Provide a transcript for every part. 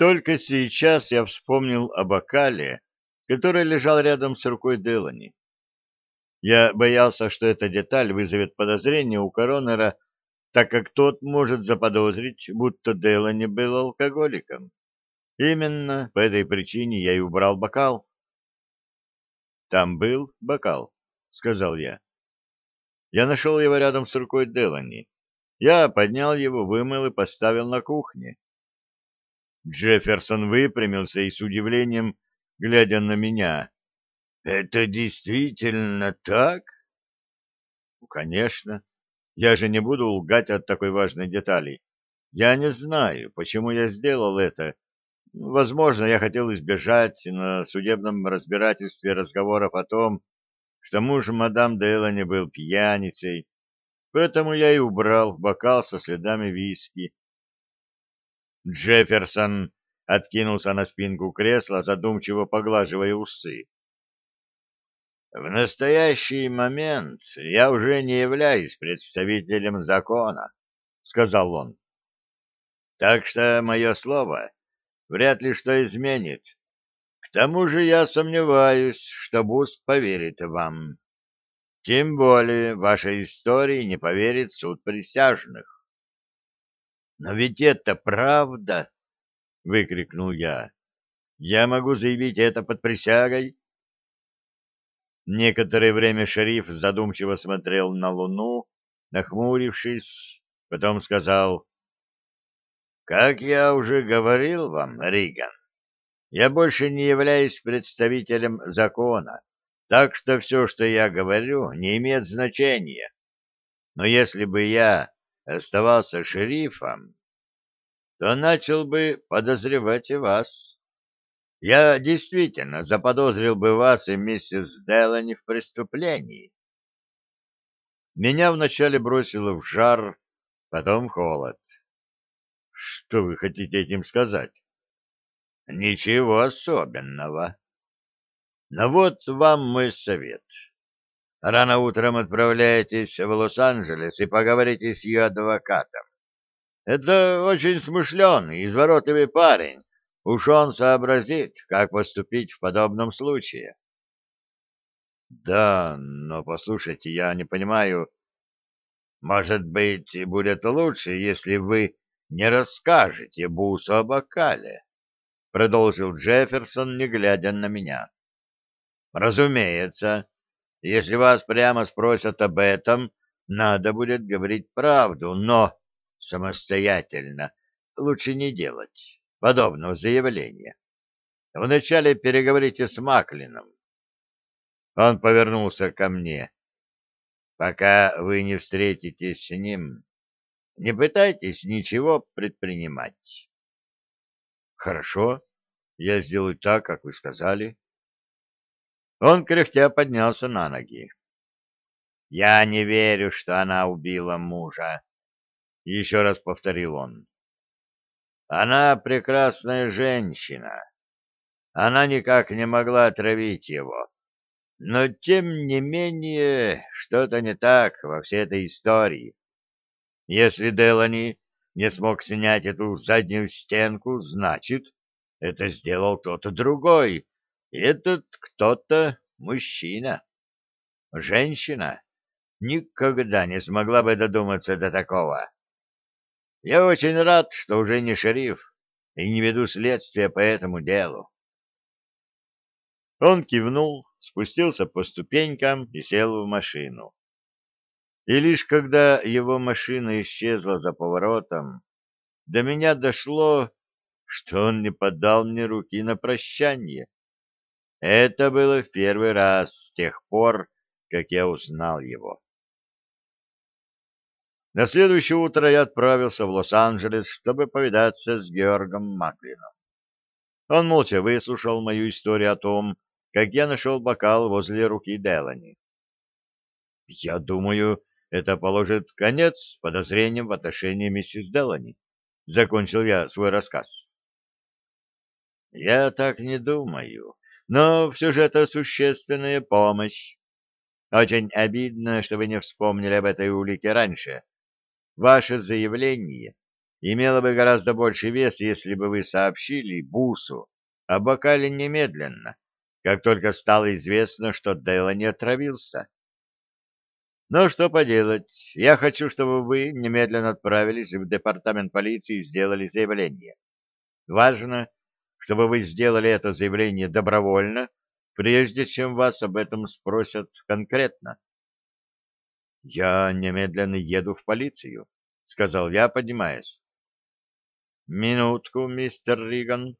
Только сейчас я вспомнил о бокале, который лежал рядом с рукой Делани. Я боялся, что эта деталь вызовет подозрение у коронера, так как тот может заподозрить, будто Делани был алкоголиком. Именно по этой причине я и убрал бокал. «Там был бокал», — сказал я. Я нашел его рядом с рукой Делани. Я поднял его, вымыл и поставил на кухне. Джефферсон выпрямился и с удивлением, глядя на меня, «Это действительно так?» «Ну, «Конечно. Я же не буду лгать от такой важной детали. Я не знаю, почему я сделал это. Возможно, я хотел избежать на судебном разбирательстве разговоров о том, что муж мадам Делани был пьяницей, поэтому я и убрал бокал со следами виски, Джефферсон откинулся на спинку кресла, задумчиво поглаживая усы. В настоящий момент я уже не являюсь представителем закона, сказал он. Так что мое слово вряд ли что изменит. К тому же я сомневаюсь, что Буст поверит вам. Тем более вашей истории не поверит суд присяжных. Но ведь это правда, выкрикнул я. Я могу заявить это под присягой. Некоторое время шериф задумчиво смотрел на луну, нахмурившись, потом сказал: "Как я уже говорил вам, Риган, я больше не являюсь представителем закона, так что все, что я говорю, не имеет значения. Но если бы я оставался шерифом, то начал бы подозревать и вас. Я действительно заподозрил бы вас и миссис Делани в преступлении. Меня вначале бросило в жар, потом в холод. Что вы хотите этим сказать? Ничего особенного. Но вот вам мой совет. Рано утром отправляйтесь в Лос-Анджелес и поговорите с ее адвокатом. Это очень смышленый, изворотливый парень. Уж он сообразит, как поступить в подобном случае. Да, но послушайте, я не понимаю. Может быть, будет лучше, если вы не расскажете Бусу о бокале, продолжил Джефферсон, не глядя на меня. Разумеется, если вас прямо спросят об этом, надо будет говорить правду, но самостоятельно лучше не делать подобного заявления. Вначале переговорите с Маклином. Он повернулся ко мне. Пока вы не встретитесь с ним, не пытайтесь ничего предпринимать. Хорошо, я сделаю так, как вы сказали. Он кряхтя поднялся на ноги. Я не верю, что она убила мужа. — еще раз повторил он. «Она прекрасная женщина. Она никак не могла отравить его. Но, тем не менее, что-то не так во всей этой истории. Если Делани не смог снять эту заднюю стенку, значит, это сделал кто-то другой. Этот кто-то мужчина. Женщина никогда не смогла бы додуматься до такого. Я очень рад, что уже не шериф и не веду следствия по этому делу. Он кивнул, спустился по ступенькам и сел в машину. И лишь когда его машина исчезла за поворотом, до меня дошло, что он не подал мне руки на прощание. Это было в первый раз с тех пор, как я узнал его. На следующее утро я отправился в Лос-Анджелес, чтобы повидаться с Георгом Маклином. Он молча выслушал мою историю о том, как я нашел бокал возле руки Делани. «Я думаю, это положит конец подозрениям в отношении миссис Делани», — закончил я свой рассказ. «Я так не думаю, но все же это существенная помощь. Очень обидно, что вы не вспомнили об этой улике раньше» Ваше заявление имело бы гораздо больший вес, если бы вы сообщили Бусу о бокале немедленно, как только стало известно, что Делани отравился. Но что поделать, я хочу, чтобы вы немедленно отправились в департамент полиции и сделали заявление. Важно, чтобы вы сделали это заявление добровольно, прежде чем вас об этом спросят конкретно. — Я немедленно еду в полицию, — сказал я, поднимаясь. — Минутку, мистер Риган.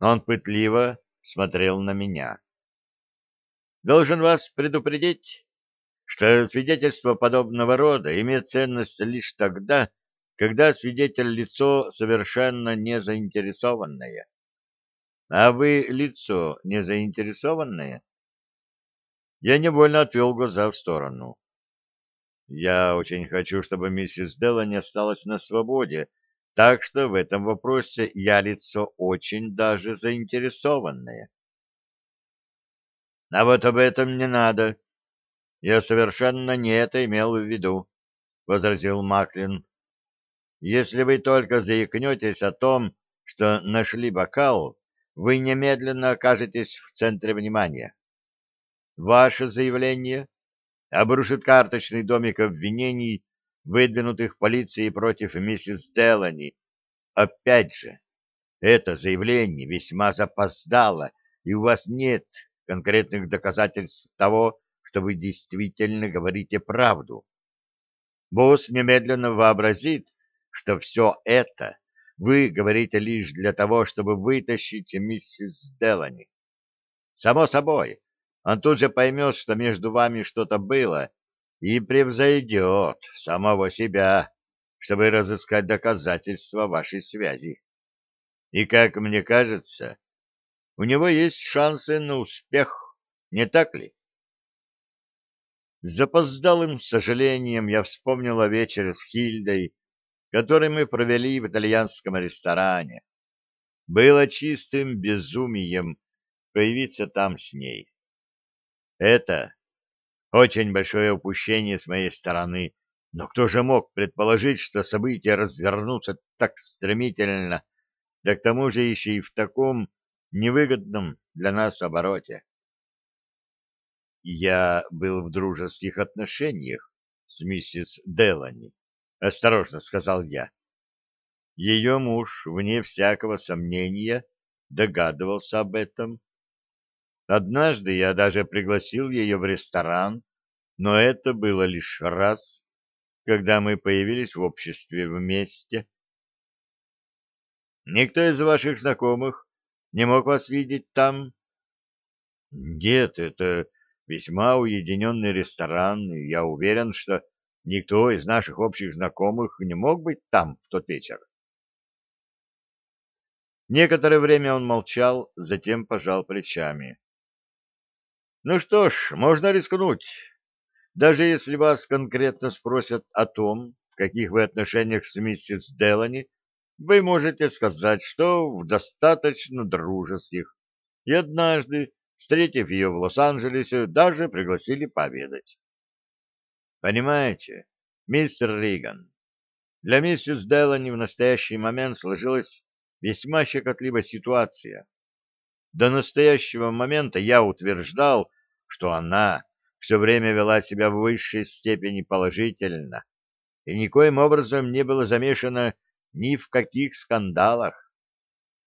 Он пытливо смотрел на меня. — Должен вас предупредить, что свидетельство подобного рода имеет ценность лишь тогда, когда свидетель лицо совершенно не заинтересованное. А вы лицо не заинтересованное? Я невольно отвел глаза в сторону. Я очень хочу, чтобы миссис Делла не осталась на свободе, так что в этом вопросе я лицо очень даже заинтересованное. А вот об этом не надо, я совершенно не это имел в виду, — возразил Маклин. Если вы только заикнетесь о том, что нашли бокал, вы немедленно окажетесь в центре внимания. Ваше заявление обрушит карточный домик обвинений, выдвинутых полицией против миссис Делани. Опять же, это заявление весьма запоздало, и у вас нет конкретных доказательств того, что вы действительно говорите правду. Босс немедленно вообразит, что все это вы говорите лишь для того, чтобы вытащить миссис Делани. Само собой, он тут же поймет, что между вами что-то было, и превзойдет самого себя, чтобы разыскать доказательства вашей связи. И, как мне кажется, у него есть шансы на успех, не так ли? С запоздалым сожалением я вспомнил о вечере с Хильдой, который мы провели в итальянском ресторане. Было чистым безумием появиться там с ней. Это очень большое упущение с моей стороны, но кто же мог предположить, что события развернутся так стремительно, да к тому же еще и в таком невыгодном для нас обороте? Я был в дружеских отношениях с миссис Делани, осторожно сказал я. Ее муж, вне всякого сомнения, догадывался об этом. Однажды я даже пригласил ее в ресторан, но это было лишь раз, когда мы появились в обществе вместе. Никто из ваших знакомых не мог вас видеть там? Нет, это весьма уединенный ресторан, и я уверен, что никто из наших общих знакомых не мог быть там в тот вечер. Некоторое время он молчал, затем пожал плечами. Ну что ж, можно рискнуть. Даже если вас конкретно спросят о том, в каких вы отношениях с миссис Делани, вы можете сказать, что в достаточно дружеских. И однажды встретив ее в Лос-Анджелесе, даже пригласили пообедать. Понимаете, мистер Риган, для миссис Делани в настоящий момент сложилась весьма щекотливая ситуация. До настоящего момента я утверждал, что она все время вела себя в высшей степени положительно и никоим образом не была замешана ни в каких скандалах.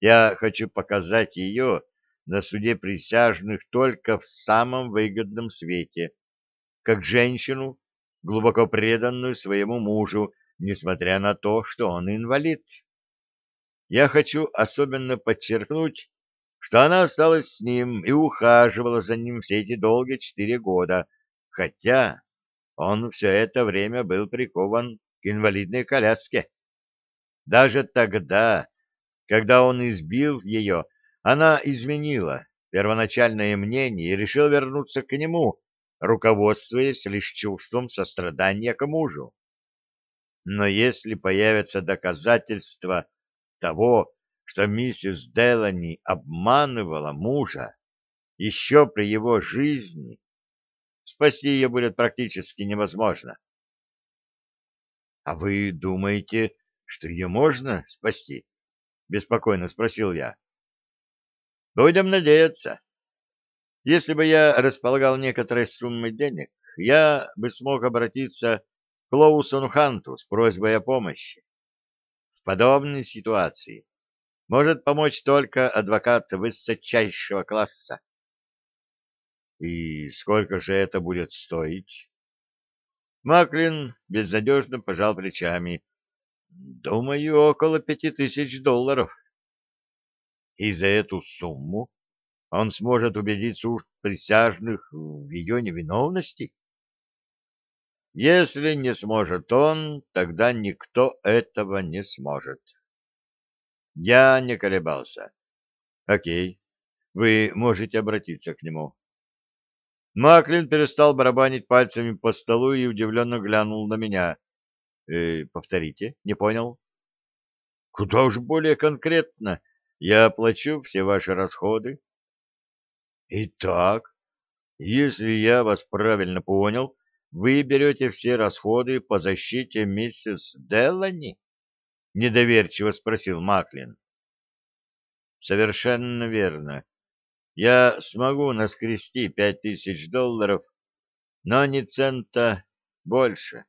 Я хочу показать ее на суде присяжных только в самом выгодном свете, как женщину, глубоко преданную своему мужу, несмотря на то, что он инвалид. Я хочу особенно подчеркнуть, что она осталась с ним и ухаживала за ним все эти долгие четыре года, хотя он все это время был прикован к инвалидной коляске. Даже тогда, когда он избил ее, она изменила первоначальное мнение и решила вернуться к нему, руководствуясь лишь чувством сострадания к мужу. Но если появятся доказательства того, что миссис Делани обманывала мужа еще при его жизни, спасти ее будет практически невозможно. — А вы думаете, что ее можно спасти? — беспокойно спросил я. — Будем надеяться. Если бы я располагал некоторой суммой денег, я бы смог обратиться к Лоусону Ханту с просьбой о помощи. В подобной ситуации может помочь только адвокат высочайшего класса. И сколько же это будет стоить? Маклин безнадежно пожал плечами. Думаю, около пяти тысяч долларов. И за эту сумму он сможет убедить суд присяжных в ее невиновности? Если не сможет он, тогда никто этого не сможет. Я не колебался. Окей, вы можете обратиться к нему. Маклин перестал барабанить пальцами по столу и удивленно глянул на меня. Э, повторите, не понял. Куда уж более конкретно. Я оплачу все ваши расходы. Итак, если я вас правильно понял, вы берете все расходы по защите миссис Делани? Недоверчиво спросил Маклин. Совершенно верно. Я смогу наскрести пять тысяч долларов, но ни цента больше.